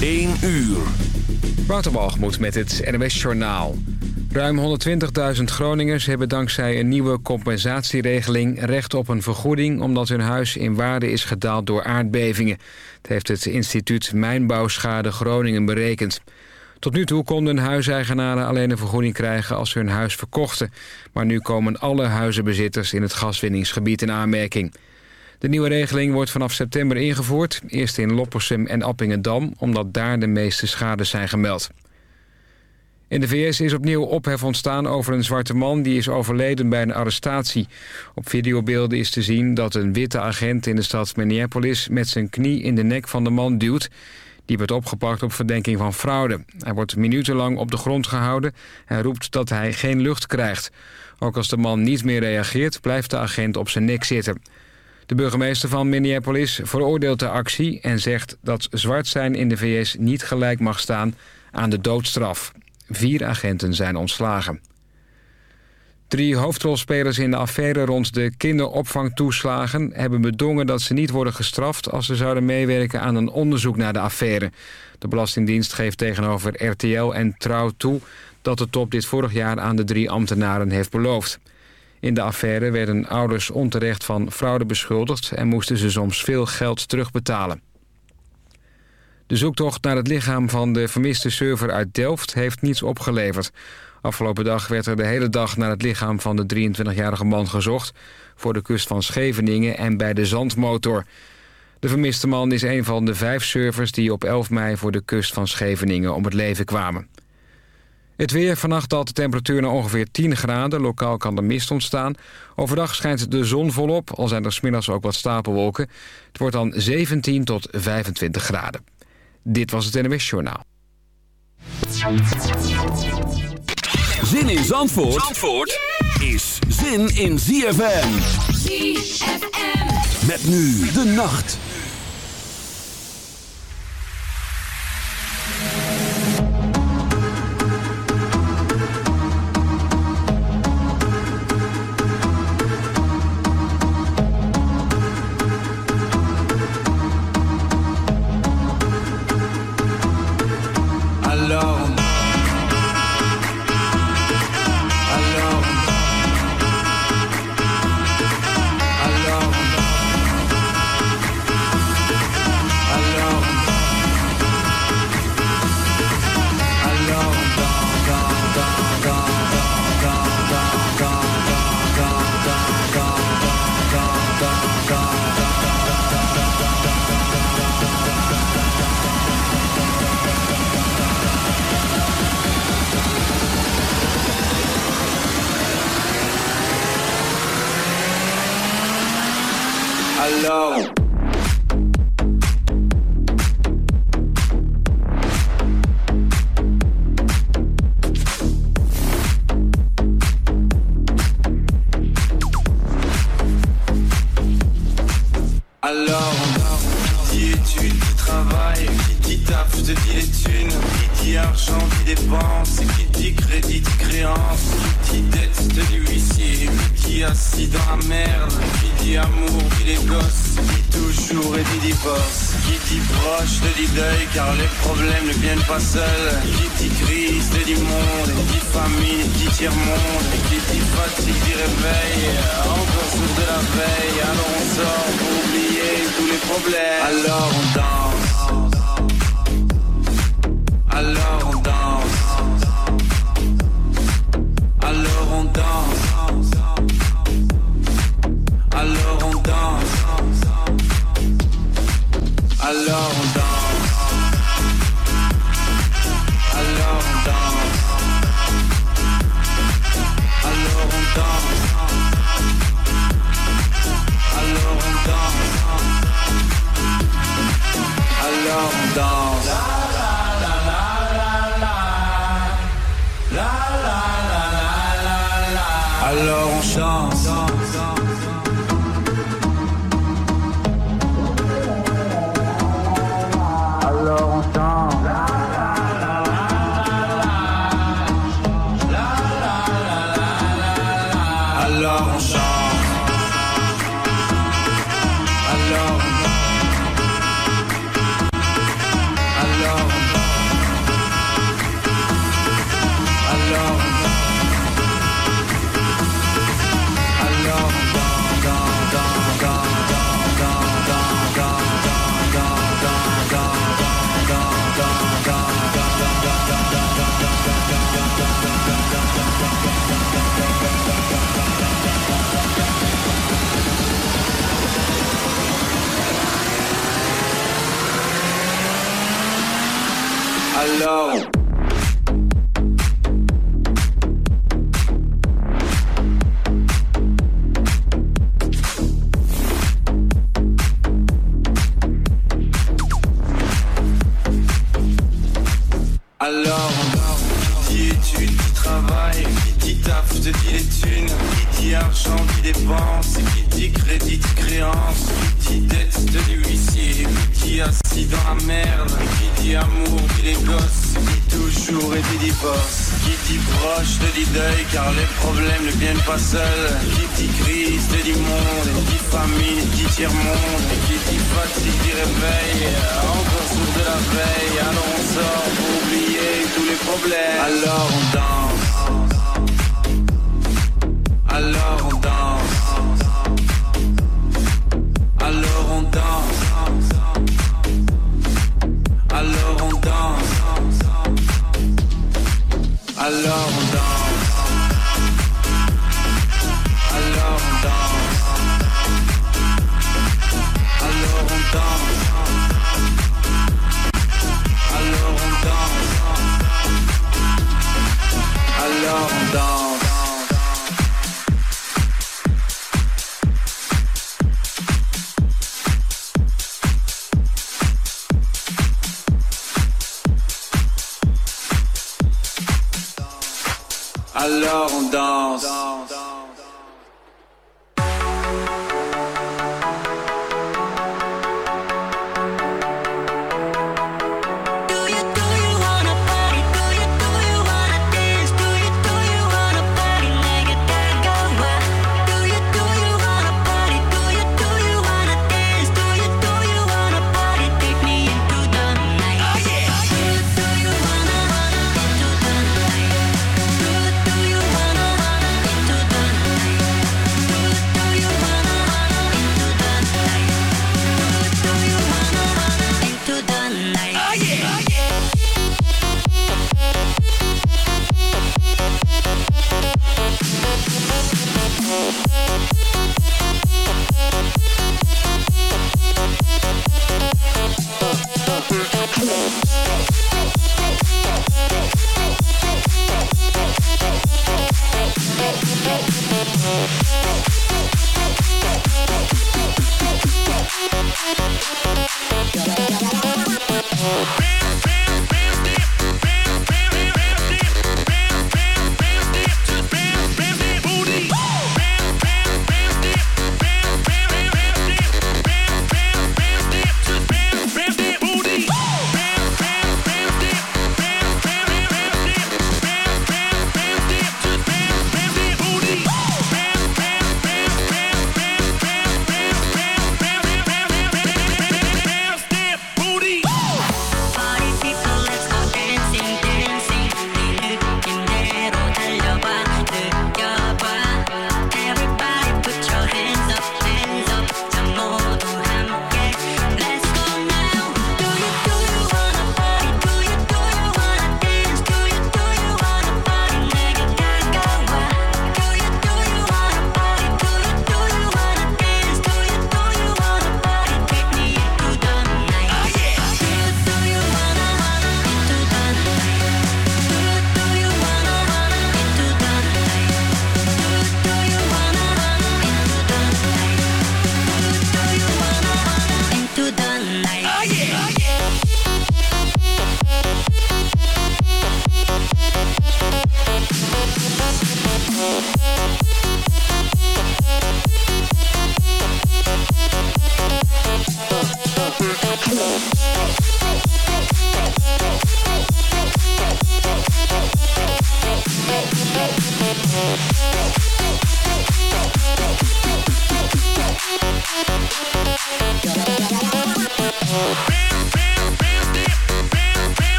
1 uur. Waterbalgemoed met het NWS Journaal. Ruim 120.000 Groningers hebben dankzij een nieuwe compensatieregeling... recht op een vergoeding omdat hun huis in waarde is gedaald door aardbevingen. Het heeft het instituut Mijnbouwschade Groningen berekend. Tot nu toe konden huiseigenaren alleen een vergoeding krijgen als ze hun huis verkochten. Maar nu komen alle huizenbezitters in het gaswinningsgebied in aanmerking. De nieuwe regeling wordt vanaf september ingevoerd. Eerst in Loppersum en Appingedam, omdat daar de meeste schades zijn gemeld. In de VS is opnieuw ophef ontstaan over een zwarte man... die is overleden bij een arrestatie. Op videobeelden is te zien dat een witte agent in de stad Minneapolis... met zijn knie in de nek van de man duwt. Die werd opgepakt op verdenking van fraude. Hij wordt minutenlang op de grond gehouden en roept dat hij geen lucht krijgt. Ook als de man niet meer reageert, blijft de agent op zijn nek zitten. De burgemeester van Minneapolis veroordeelt de actie... en zegt dat zwart zijn in de VS niet gelijk mag staan aan de doodstraf. Vier agenten zijn ontslagen. Drie hoofdrolspelers in de affaire rond de kinderopvangtoeslagen... hebben bedongen dat ze niet worden gestraft... als ze zouden meewerken aan een onderzoek naar de affaire. De Belastingdienst geeft tegenover RTL en Trouw toe... dat de top dit vorig jaar aan de drie ambtenaren heeft beloofd. In de affaire werden ouders onterecht van fraude beschuldigd... en moesten ze soms veel geld terugbetalen. De zoektocht naar het lichaam van de vermiste server uit Delft heeft niets opgeleverd. Afgelopen dag werd er de hele dag naar het lichaam van de 23-jarige man gezocht... voor de kust van Scheveningen en bij de Zandmotor. De vermiste man is een van de vijf servers die op 11 mei voor de kust van Scheveningen om het leven kwamen. Het weer. Vannacht daalt de temperatuur naar ongeveer 10 graden. Lokaal kan er mist ontstaan. Overdag schijnt de zon volop, al zijn er smiddags ook wat stapelwolken. Het wordt dan 17 tot 25 graden. Dit was het NWS Journaal. Zin in Zandvoort, Zandvoort is zin in ZFM. ZFM. Met nu de nacht. Problèmes ne viennent pas seuls, qui dit crise, dit monde, dit famine, dit tiers-monde, qui dit fatigue, dit réveil, encore sourd de la veille, alors on sort pour oublier tous les problèmes. Alors on danse. Alors on danse. Alors on danse. Alors on danse. Alors on danse. Alors on chante. je te dis deuil car les problèmes ne viennent pas seuls. Qui dit crise te dit monde, qui dit famine, qui dit tiers-monde Qui dit fatigue dit réveil, encore sourd de la veille Alors on sort pour oublier tous les problèmes. Alors on danse. Alors on danse.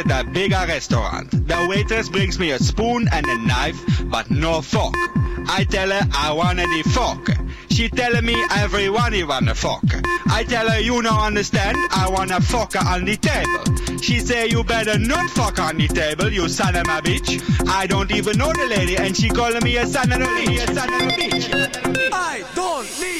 At a bigger restaurant. The waitress brings me a spoon and a knife, but no fork. I tell her I want the fork. She telling me everyone you want a fork. I tell her you don't understand, I want a fork on the table. She say you better not fuck on the table, you son of a bitch. I don't even know the lady, and she calling me. A son of a bitch. I don't need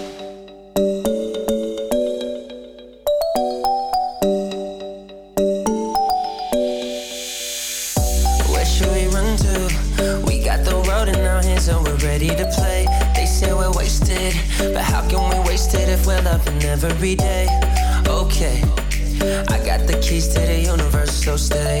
Every day? Okay, I got the keys to the universe, so stay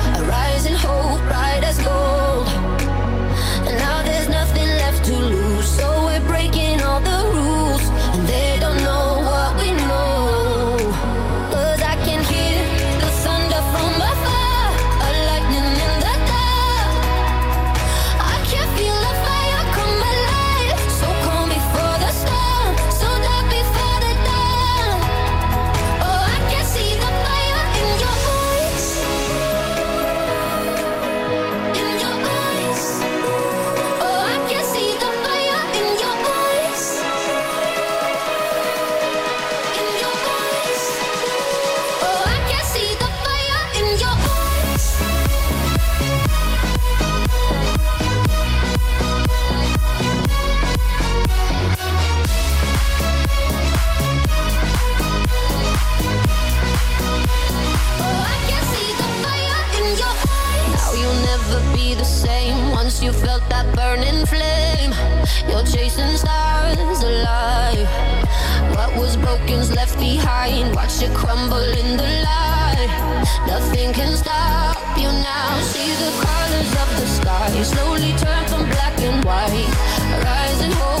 Behind. Watch it crumble in the light. Nothing can stop you now. See the colors of the sky slowly turn from black and white. Rising hope,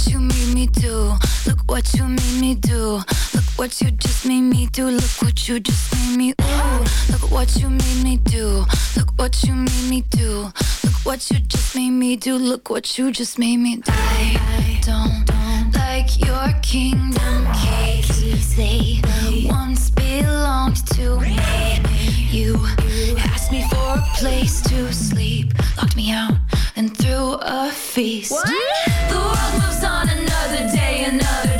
what you made me do. Look what you made me do. Look what you just made me do. Look what you just made me. Ooh, look what you made me do. Look what you made me do. Look what you just made me do. Look what you just made me do. I don't, like your kingdom keys. They once belonged to me. You asked me for place to sleep, locked me out, and threw a feast. The world moves on another day, another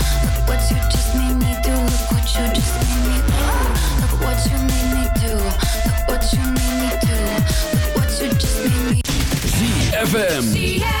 ZFM.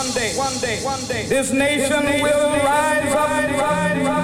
one day, one day, one day, this nation, this nation will rise, up. Rise, rise,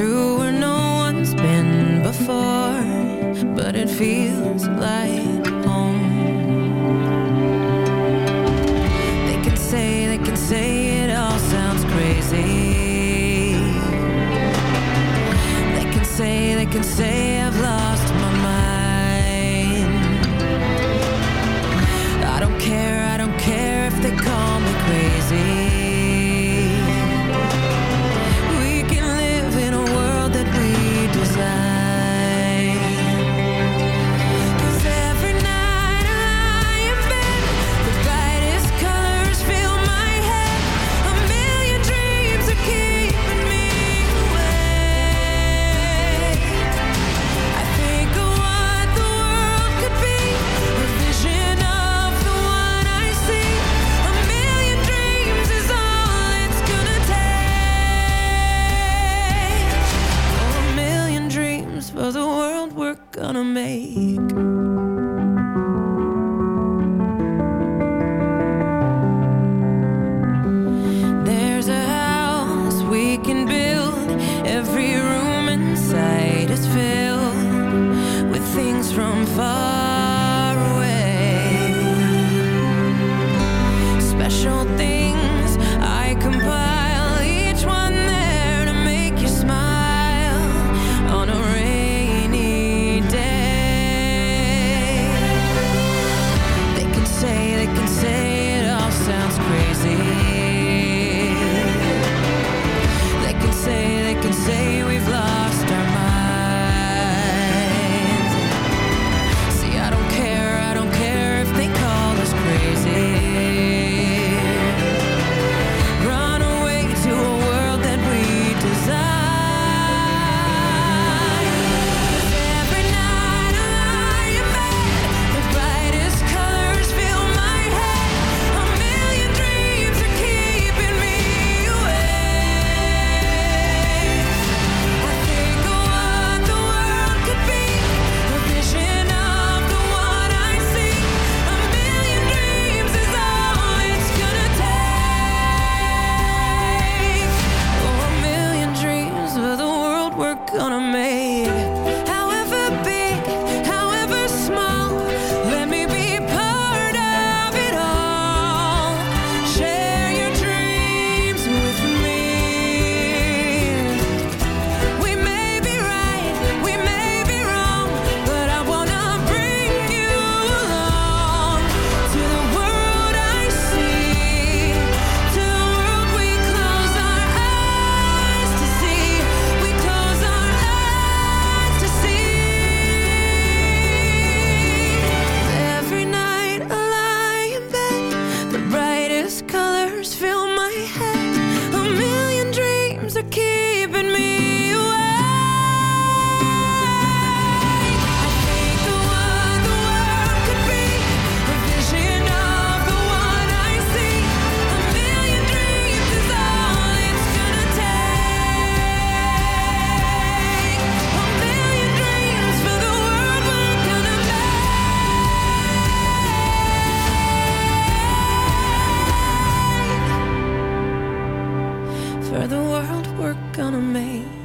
through where no one's been before, but it feels gonna make. night.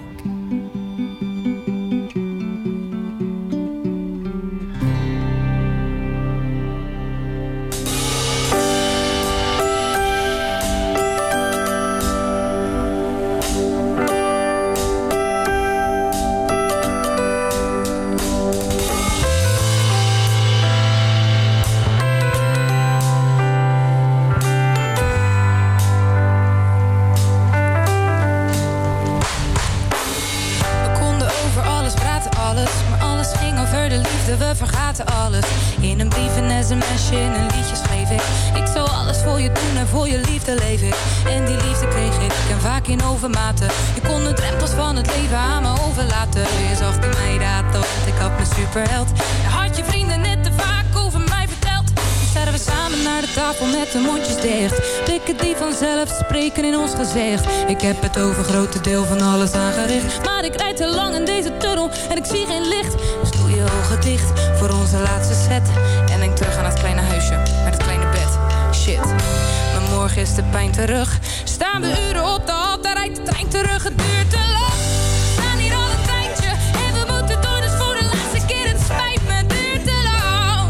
Staan we uren op de al, rijdt de trein terug? Het duurt te lang. We staan hier al een tijdje en we moeten doen. Dus voor de laatste keer, het spijt met Het duurt te lang.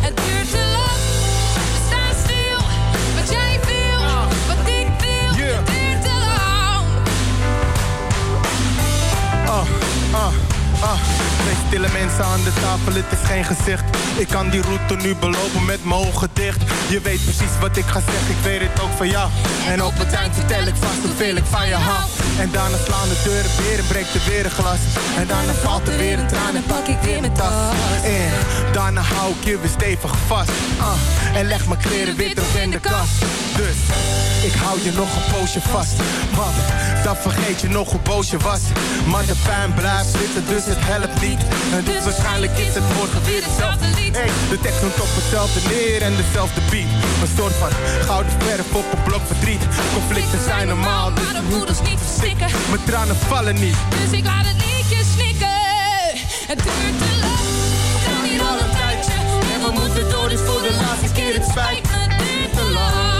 Het duurt te lang. We staan stil, wat jij viel. Wat ik viel, het duurt te lang. Ah, ah, ah. Oh, oh, oh. Er stille mensen aan de tafel, het is geen gezicht kan die route nu belopen met mijn ogen dicht. Je weet precies wat ik ga zeggen, ik weet het ook van jou. En op het eind vertel ik vast hoeveel ik van je hou. En daarna slaan de deuren weer en breekt er weer een glas. En daarna valt er weer een traan en pak ik weer mijn tas. Daarna hou ik je weer stevig vast. Uh, en leg mijn kleren weer terug in de kast. Dus ik hou je nog een poosje vast. Man, dan vergeet je nog hoe boos je was. Maar de pijn blijft zitten, dus het helpt niet. En dus waarschijnlijk is het morgen weer hetzelfde de tekst komt hetzelfde neer en dezelfde beat. Een soort van gouden verf op een blok verdriet. Conflicten zijn normaal, dus de voeders niet verstikken. Mijn tranen vallen niet, dus ik laat het liedje snikken. Het duurt te lang. Hier al een tijdje. En we moeten door, dus voor de laatste keer het spijt me. Duurt te lang.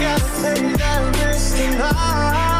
Gotta take that risk tonight.